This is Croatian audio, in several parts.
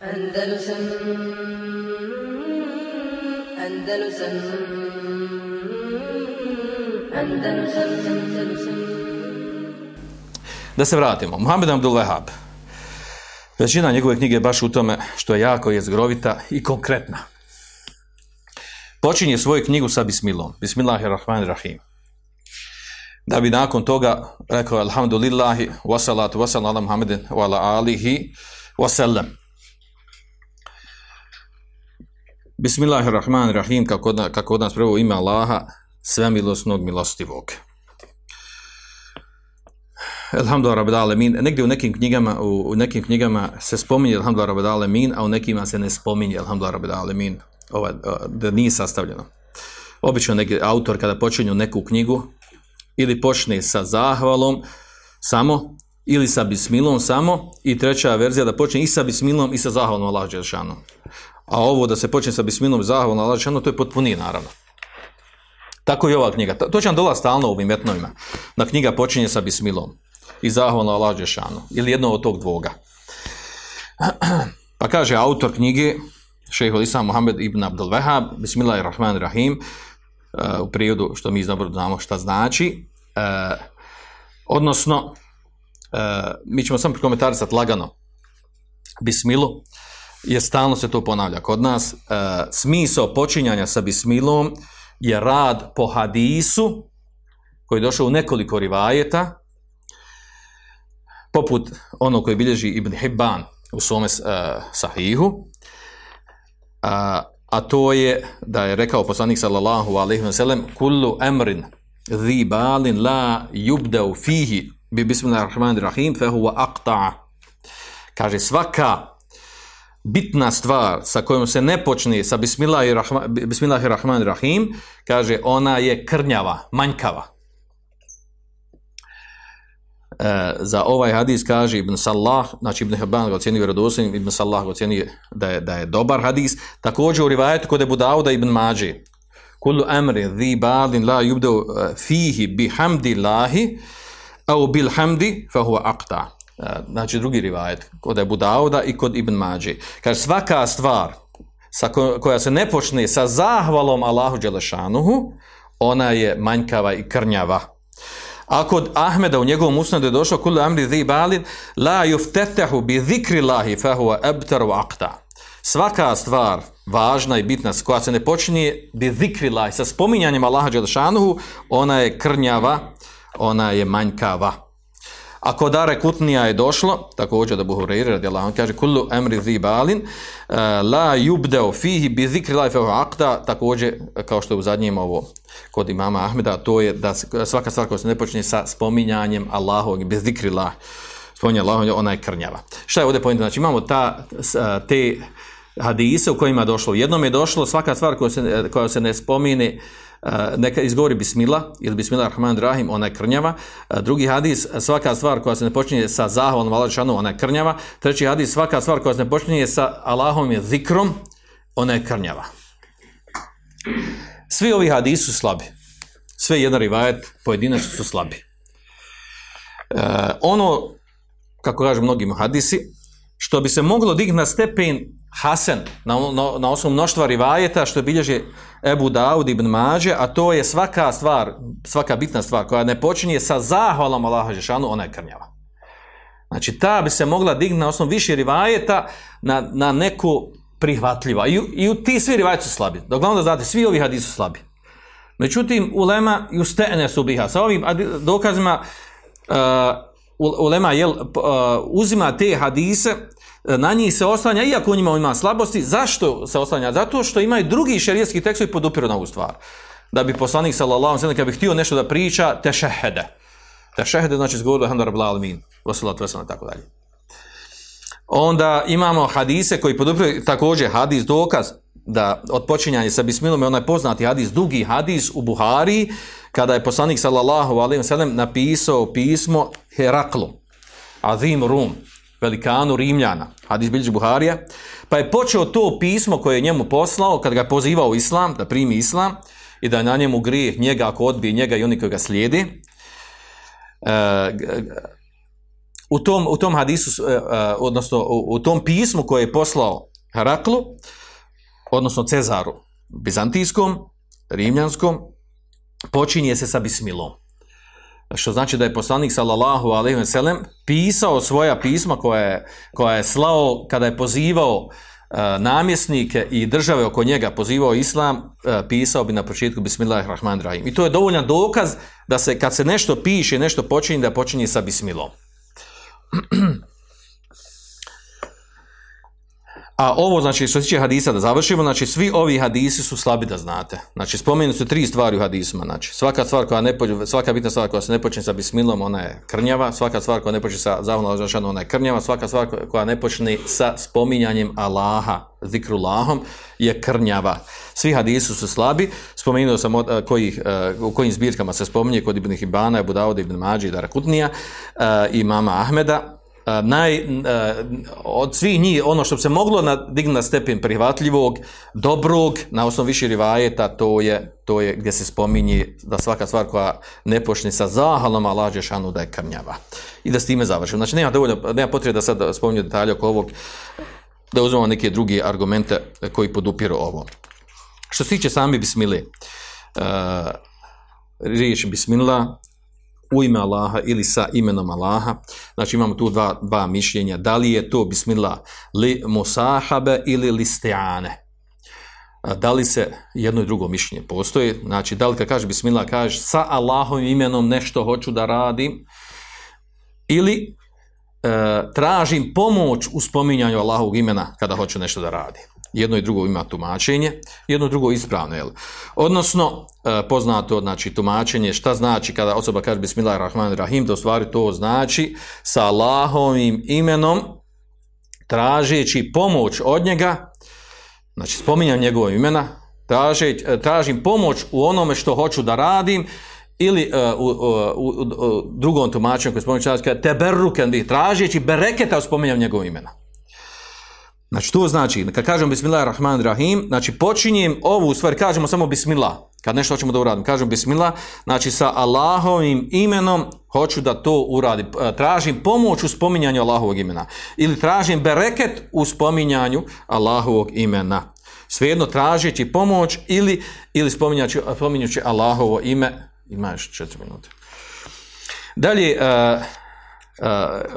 Andalusam Andalusam Andalusam Andalusam Da se vratimo. Muhammed Abdul Wahab. Većina njegove knjige je baš u tome što je jako jezgrovita i konkretna. Počinje svoju knjigu sa bismilom. Bismillahirrahmanirrahim. Da bi nakon toga rekao Alhamdulillahi wasalatu wasalam ala Muhammedin wa ala alihi wasallam. Bismillahirrahmanirrahim, kako, od- kako od nas prvo ime Allaha, svemilosnog, milostivog. Alhamdulillah rabbil alemin. Negdje u nekim knjigama, u, u nekim knjigama se spominje Alhamdulillah rabbil alemin, a u nekima se ne spominje Alhamdulillah rabbil alemin. Da nije sastavljeno. Obično neki autor kada počinju neku knjigu ili počne sa zahvalom samo ili sa bismilom samo i treća verzija da počne i sa bismilom i sa zahvalom Allah Đelšanu. A ovo da se počne sa bismilom i zahvalom Allah Đelšanu, to je potpunije naravno. Tako i ova knjiga. To- će vam dolaziti stalno u ovim etnovima. Da knjiga počinje sa bismilom i zahvalno Allah Đelšanu. Ili jedno od tog dvoga. Pa kaže autor knjige, šehol Islam Muhammed ibn Abdul Wahab, Bismillahirrahmanirrahim, uh, u prijevodu što mi dobro znamo šta znači. Uh, odnosno, uh, mi ćemo samo prokomentarisati lagano Bismilu, jer stalno se to ponavlja kod nas. Uh, smisao počinjanja sa Bismilom je rad po hadisu, koji je došao u nekoliko rivajeta, poput ono koji bilježi Ibn Hibban u svome uh, sahihu, a, a to je da je rekao poslanik sallallahu alejhi ve sellem kullu amrin zi balin la yubda'u fihi bi bismillahirrahmanirrahim fa huwa aqta kaže svaka bitna stvar sa kojom se ne počne sa bismillahirrahma- bismillahirrahmanirrahim kaže ona je krnjava manjkava E, za ovaj hadis kaže Ibn Salah, znači Ibn Hibban ga ocjenio vjerodostojnim, Ibn Salah ga ocjenio da je, da je dobar hadis. Također u rivajetu kod Ebu Dauda Ibn Mađe. Kullu amri dhi balin la yubdu eh, fihi bihamdillahi au bilhamdi fa huwa aqta. Znači drugi rivajet kod Ebu Dauda i kod Ibn Mađe. Kaže svaka stvar sa ko- koja se ne počne sa zahvalom Allahu Đelešanuhu, ona je manjkava i krnjava. A kod Ahmeda u njegovom usnadu je došlo kullu amri dhi balin la yuftatahu bi zikri Allahi fa huwa abtar wa aqta. Svaka stvar važna i bitna koja se ne počinje bi zikri Allahi sa spominjanjem Allaha dželešanuhu, ona je krnjava, ona je manjkava. A kod Dare Kutnija je došlo, također da Buhureyri radijallahu anhu kaže kullu amri dhi balin eh, la yubda'u fihi bi zikri huwa aqta, također kao što je u zadnjem ovo kod imama Ahmeda, to je da svaka stvar koja se ne počne sa spominjanjem Allahovog, bez zikrila, spominje Allahovog, ona je krnjava. Šta je ovdje pojenta? Znači imamo ta, a, te hadise u kojima je došlo. Jednom je došlo svaka stvar koja se, koja se ne spomine, neka izgovori bismila ili bismillah rahman rahim, ona je krnjava. Drugi hadis, svaka stvar koja se ne počinje sa zahvalom Allah Đelešanu, ona je krnjava. Treći hadis, svaka stvar koja se ne počinje sa Allahom je zikrom, ona je krnjava. Svi ovi hadisi su slabi. Sve jedan rivajet pojedinačno su slabi. E, ono, kako kažu mnogi hadisi, što bi se moglo dignuti na stepen Hasan, na, na, na osnovu mnoštva rivajeta, što bilježi Ebu Daud ibn Mađe, a to je svaka stvar, svaka bitna stvar koja ne počinje sa zahvalom Allaha Žešanu, ona je krnjava. Znači, ta bi se mogla dignuti na osnovu više rivajeta na, na neku prihvatljiva. I, I u ti svi rivajeti su slabi. Dok da znate, svi ovi hadisi su slabi. Međutim, ulema i ustene su biha. Sa ovim dokazima uh, ulema jel, uh, uzima te hadise, na njih se oslanja, iako u njima ima slabosti, zašto se oslanja? Zato što imaju drugi šerijetski tekstovi podupiru na ovu stvar. Da bi poslanik sallallahu alejhi ve bi htio nešto da priča, te šehede. Te šehede znači izgovorili alhamdu rabbil alamin, wassalatu wasalam i tako dalje. Onda imamo hadise koji podupiru također hadis dokaz da od počinjanja sa bismilom je onaj poznati hadis, dugi hadis u Buhari, kada je poslanik sallallahu alejhi ve sellem napisao pismo Heraklu, Azim Rum, velikanu Rimljana, hadis bilježi Buharija, pa je počeo to pismo koje je njemu poslao, kad ga je pozivao islam, da primi islam, i da je na njemu grijeh njega ako odbije njega i oni koji ga slijedi, e, u tom, u tom hadisu, e, e, odnosno u tom pismu koje je poslao Heraklu, odnosno Cezaru, bizantijskom, rimljanskom, počinje se sa bismilom. Što znači da je poslanik sallallahu alejhi ve sellem pisao svoja pisma koja je, koja je slao kada je pozivao e, namjesnike i države oko njega pozivao islam, e, pisao bi na početku Bismillahirrahmanirrahim. I to je dovoljan dokaz da se kad se nešto piše, nešto počinje, da počinje sa bismilom. A ovo, znači, što se tiče hadisa, da završimo, znači, svi ovi hadisi su slabi da znate. Znači, spomenu su tri stvari u hadisima, znači, svaka stvar koja ne počne, svaka bitna stvar koja se ne počne sa bismilom, ona je krnjava, svaka stvar koja ne počne sa Žešanu, ona je krnjava, svaka stvar koja ne počne sa spominjanjem Allaha, zikrulahom, je krnjava. Svi hadisi su slabi, spomenuo sam od, kojih, u kojim zbirkama se spominje, kod Ibn Hibana, Abu Dawud, Ibn Mađi, Darakutnija i mama Ahmeda, naj, od svih njih, ono što bi se moglo dignuti na stepen prihvatljivog, dobrog, na osnovu više rivajeta, to je, to je gdje se spominje da svaka stvar koja ne počne sa zahalom, a lađe šanu da je krnjava. I da s time završim. Znači, nema, dovoljno, nema potrebe da sad spominju detalje oko ovog, da uzmemo neke druge argumente koji podupiru ovo. Što se tiče sami bismile, uh, riječ bismila, u ime Allaha ili sa imenom Allaha. Znači imamo tu dva, dva mišljenja. Da li je to bismillah li musahabe ili li steane? Da li se jedno i drugo mišljenje postoji? Znači, da li kad kaže bismillah, kaže sa Allahovim imenom nešto hoću da radim ili e, tražim pomoć u spominjanju Allahovog imena kada hoću nešto da radim jedno i drugo ima tumačenje, jedno i drugo ispravno. Jel? Odnosno, e, poznato znači, tumačenje šta znači kada osoba kaže Bismillahirrahmanirrahim, da u stvari to znači sa Allahovim imenom tražeći pomoć od njega, znači spominjam njegove imena, traži, e, tražim pomoć u onome što hoću da radim, ili uh, u, u, u, u, drugom tumačenju koji spominjam, kaže teberruken tražeći bereketa spominjam njegove imena. Znači, to znači, kad kažemo Bismillahirrahmanirrahim, znači počinjem ovu stvar, kažemo samo Bismillah, kad nešto hoćemo da uradim, kažemo Bismillah, znači sa Allahovim imenom hoću da to uradim, e, tražim pomoć u spominjanju Allahovog imena, ili tražim bereket u spominjanju Allahovog imena. Svejedno tražeći pomoć ili, ili spominjući, spominjući Allahovo ime, ima još četiri minute. Dalje, uh, uh,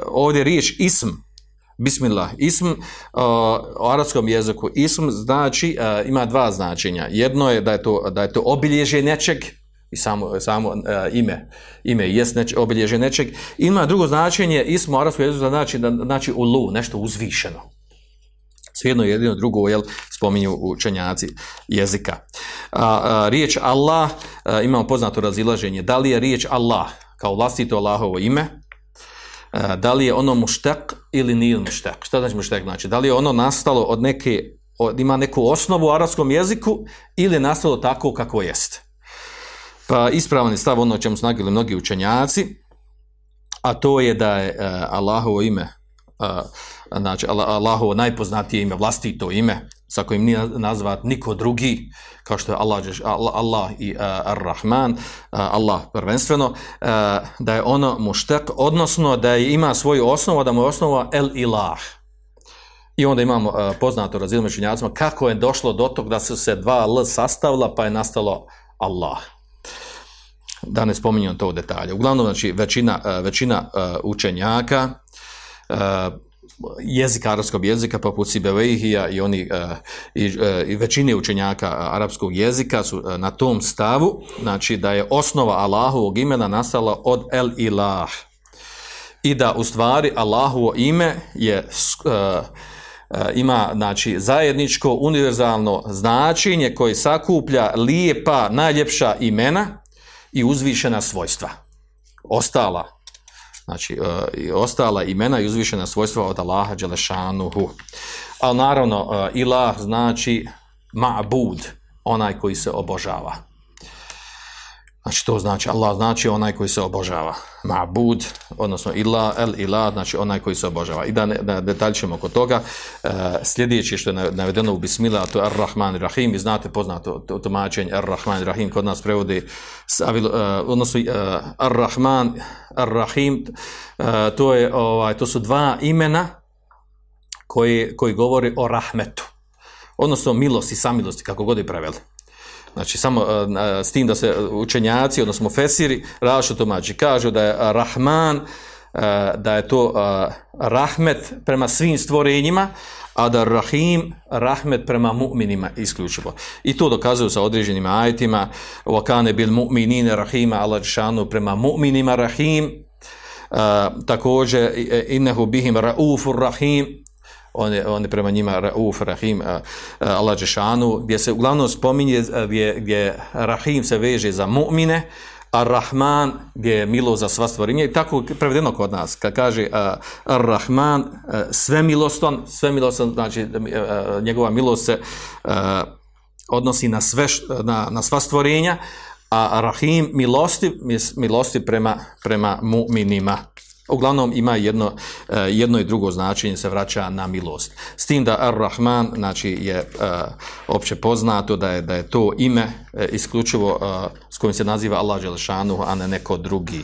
ovdje riječ ism, Bismillah, ism uh, u arapskom jeziku, ism znači, uh, ima dva značenja. Jedno je da je to, da je to obilježje nečeg, i samo, samo uh, ime, ime jest neč, obilježje nečeg. Ima drugo značenje, ism u arapskom jeziku znači, da, znači ulu, nešto uzvišeno. Svijedno jedino drugo, jel, spominju učenjaci jezika. Riječ Allah, a, imamo poznato razilaženje, da li je riječ Allah kao vlastito Allahovo ime, da li je ono muštek ili nije muštek. Šta znači muštek? Znači, da li je ono nastalo od neke, od, ima neku osnovu u arapskom jeziku ili je nastalo tako kako jest. Pa ispravan je stav ono o čemu su nagili mnogi učenjaci, a to je da je uh, Allahovo ime, uh, znači Allahovo najpoznatije ime, vlastito ime, sa kojim nije nazvat niko drugi, kao što je Allah, Allah i Ar-Rahman, Allah prvenstveno, da je ono muštek, odnosno da je, ima svoju osnovu, da mu je osnova El Ilah. I onda imamo poznato njacima kako je došlo do tog da su se dva L sastavila pa je nastalo Allah. Da ne spominjam to u detalje. Uglavnom, znači, većina, većina učenjaka jezika, arapskog jezika, poput Sibevejhija i oni uh, i, uh, i većine učenjaka arapskog jezika su uh, na tom stavu, znači da je osnova Allahovog imena nastala od El Ilah. I da u stvari Allahovo ime je ima znači zajedničko univerzalno značenje koje sakuplja lijepa, najljepša imena i uzvišena svojstva. Ostala znači uh, ostala imena i uzvišena svojstva od Allaha Đelešanuhu. Ali naravno, uh, ilah znači ma'bud, onaj koji se obožava. Znači to znači Allah znači onaj koji se obožava. Ma'bud, odnosno ila, el ila, znači onaj koji se obožava. I da, da detaljčimo oko toga, e, sljedeći što je navedeno u Bismillah, to je Ar-Rahman Rahim, vi znate poznato to, tumačenje Ar-Rahman Rahim, kod nas prevodi, savil, e, odnosno e, Ar-Rahman, e, to, je, ovaj, to su dva imena koji, koji govori o rahmetu, odnosno milosti, samilosti, kako god je preveli. Znači, samo s tim da se učenjaci, odnosno fesiri, različito tumači. Kažu da je Rahman, da je to rahmet prema svim stvorenjima, a da Rahim, rahmet prema mu'minima isključivo. I to dokazuju sa određenim ajtima, wakane bil mu'minine rahima, Allah šanu prema mu'minima rahim, također innehu bihim raufur rahim, on je, on je prema njima Rauf, Rahim, Allah gdje se uglavnom spominje, gdje, gdje Rahim se veže za mu'mine, a Rahman gdje je milo za sva stvorinja i tako prevedeno kod nas, kad kaže uh, Rahman, uh, sve milostan, sve milostan, znači uh, njegova milost se odnosi na, sve, na, na sva stvorenja, a Rahim milosti, milosti prema, prema mu'minima. Uglavnom ima jedno, e, jedno i drugo značenje se vraća na milost. S tim da Ar-Rahman znači, je uh, opće poznato da je, da je to ime uh, isključivo uh, s kojim se naziva Allah Đelešanu, a ne neko drugi.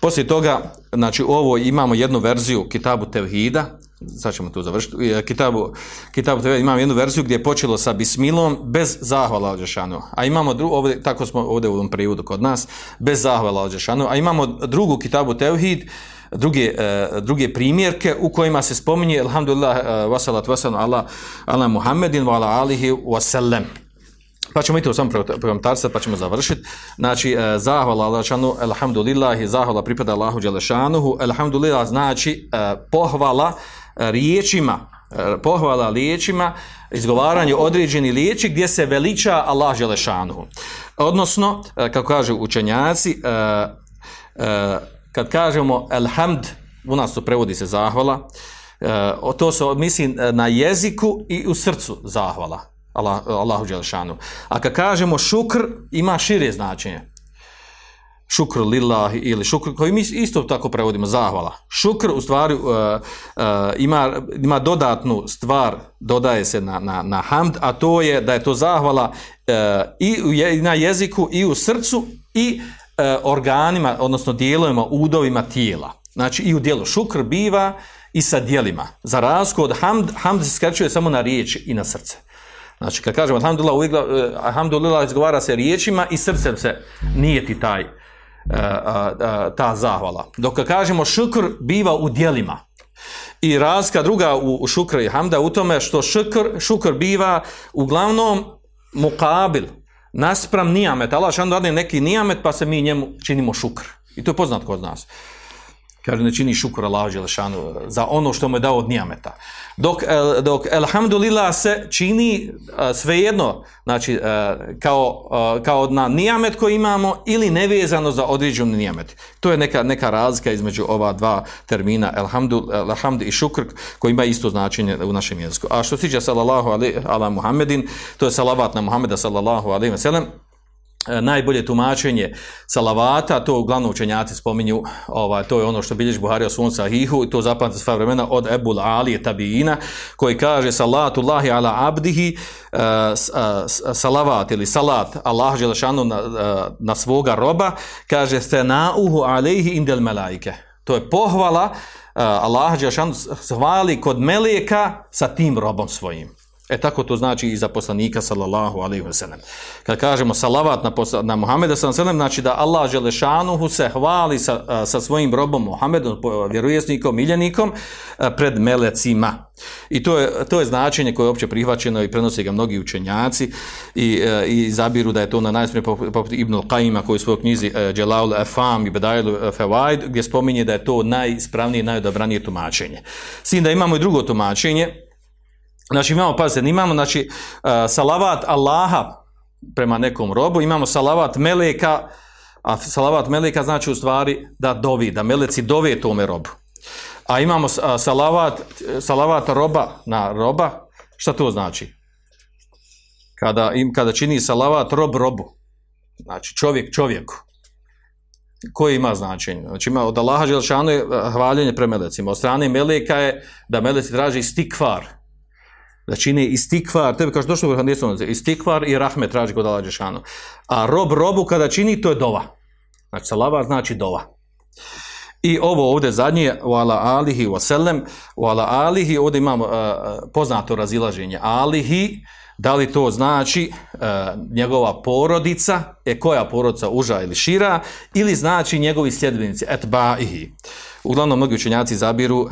Poslije toga, znači u ovoj imamo jednu verziju Kitabu Tevhida, sad ćemo tu završiti, Kitabu, Kitabu Tevhida imamo jednu verziju gdje je počelo sa Bismilom bez zahvala Alđešanu, a imamo drugu, ovdje, tako smo ovdje u ovom prijevodu kod nas, bez zahvala Alđešanu, a imamo drugu Kitabu Tevhid, druge, druge primjerke u kojima se spominje Alhamdulillah, wasalat wasanu ala, ala Muhammedin wa ala alihi wasallam. Pa ćemo i to samo prokomentarsati, pa ćemo završiti. Znači, e, zahvala Allahšanu, elhamdulillah, i zahvala pripada Allahu Đelešanuhu, elhamdulillah znači e, pohvala e, riječima, pohvala riječima, izgovaranje određeni riječi gdje se veliča Allah Đelešanuhu. Odnosno, kako kažu učenjaci, kad kažemo elhamd, u nas to prevodi se zahvala, to se misli na jeziku i u srcu zahvala. Allah, Allahu Đelešanu. A kad kažemo šukr, ima šire značenje. Šukr lillahi ili šukr, koji mi isto tako prevodimo, zahvala. Šukr u stvari uh, uh, ima, ima dodatnu stvar, dodaje se na, na, na hamd, a to je da je to zahvala uh, i, na jeziku i u srcu i organima, odnosno dijelovima, udovima tijela. Znači i u dijelu šukr biva i sa dijelima. Za razliku od hamd, hamd se skraćuje samo na riječi i na srce. Znači, kad kažemo alhamdulillah, uvijek, alhamdulillah izgovara se riječima i srcem se nije ti taj, ta zahvala. Dok kažemo šukr, biva u dijelima. I razka druga u, šukr i hamda u tome što šukr, šukr biva uglavnom mukabil, naspram nijamet. Allah šan neki nijamet pa se mi njemu činimo šukr. I to je poznat kod nas. Kaže, ne čini Allah Đelešanu za ono što mu je dao od nijameta. Dok, e, dok Elhamdulillah se čini e, svejedno, znači e, kao, kao na nijamet koji imamo ili nevezano za određen nijamet. To je neka, neka razlika između ova dva termina Elhamdu, Elhamd i šukr koji ima isto značenje u našem jeziku. A što se tiče sallallahu ala Muhammedin, to je salavat na Muhammeda sallallahu alaihi wa sallam, najbolje tumačenje salavata, to uglavnom učenjaci spominju, ovaj, to je ono što bilješ Buhari o svom sahihu, to zapamte sva vremena od Ebul Ali tabiina, koji kaže salatu Allahi ala abdihi, uh, salavat ili salat Allah Želešanu na, na svoga roba, kaže se nauhu alejhi indel melaike. To je pohvala Allah Želešanu hvali kod meleka sa tim robom svojim. E tako to znači i za poslanika sallallahu alejhi ve sellem. Kad kažemo salavat na posla, na Muhameda sallallahu znači da Allah dželešanuhu se hvali sa, sa svojim robom Muhamedom, vjerovjesnikom, miljenikom pred melecima. I to je, to je značenje koje je opće prihvaćeno i prenosi ga mnogi učenjaci i, i zabiru da je to na najsprije poput Ibn Qajima koji u svojoj knjizi Jalaul Afam i Bedailu Fawaid gdje spominje da je to najispravnije, najodabranije tumačenje. Sin da imamo i drugo tumačenje, Znači imamo, pazite, imamo znači, uh, salavat Allaha prema nekom robu, imamo salavat Meleka, a salavat Meleka znači u stvari da dovi, da Meleci dove tome robu. A imamo uh, salavat, salavat roba na roba, šta to znači? Kada, im, kada čini salavat rob robu. Znači, čovjek čovjeku. Koji ima značenje? Znači, ima od Allaha Želšanu je hvaljenje pre melecima. Od strane meleka je da meleci traže istikvar. Da čini istikvar, tebi kaže došlo u istikvar i rahmet traži kod Želšanu. A rob robu kada čini, to je dova. Znači, salava znači dova. I ovo ovdje zadnje, u ala alihi wasallam, u ala alihi, ovdje imamo uh, poznato razilaženje. Alihi, da li to znači uh, njegova porodica, e koja porodica uža ili šira, ili znači njegovi sljedbenici, etbaihi. Uglavnom, mnogi učenjaci zabiru uh,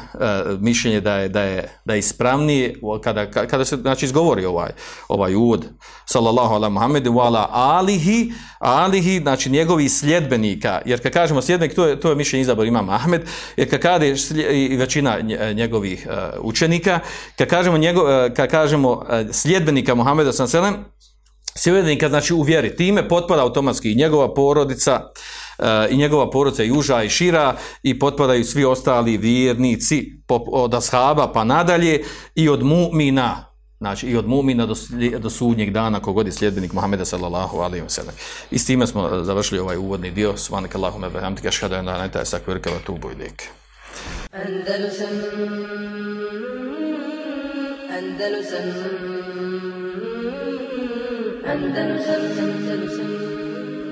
mišljenje da je, da je, da je ispravnije kada, kada se znači, izgovori ovaj, ovaj uvod, sallallahu ala Muhammedu, ala alihi, alihi, znači njegovi sljedbenika, jer kad kažemo sljedbenik, to je, to je mišljenje izabor imam Ahmed, jer kad i većina njegovih uh, učenika, kad kažemo, njegov, uh, kad kažemo sljedbenika Muhammeda sam sljedbenika znači u vjeri, time potpada automatski i njegova porodica, i njegova porodica i uža i šira i potpadaju svi ostali vjernici od ashaba pa nadalje i od mu'mina znači i od mu'mina do, do sudnjeg dana kogod je sljedbenik Muhammeda sallallahu alaihi wa sallam. I s time smo završili ovaj uvodni dio. Svanak Allahumma bihamdika ilaha illa anta astaghfiruka wa atubu ilaik. Andalusam Andalusam Andalusam Andalusam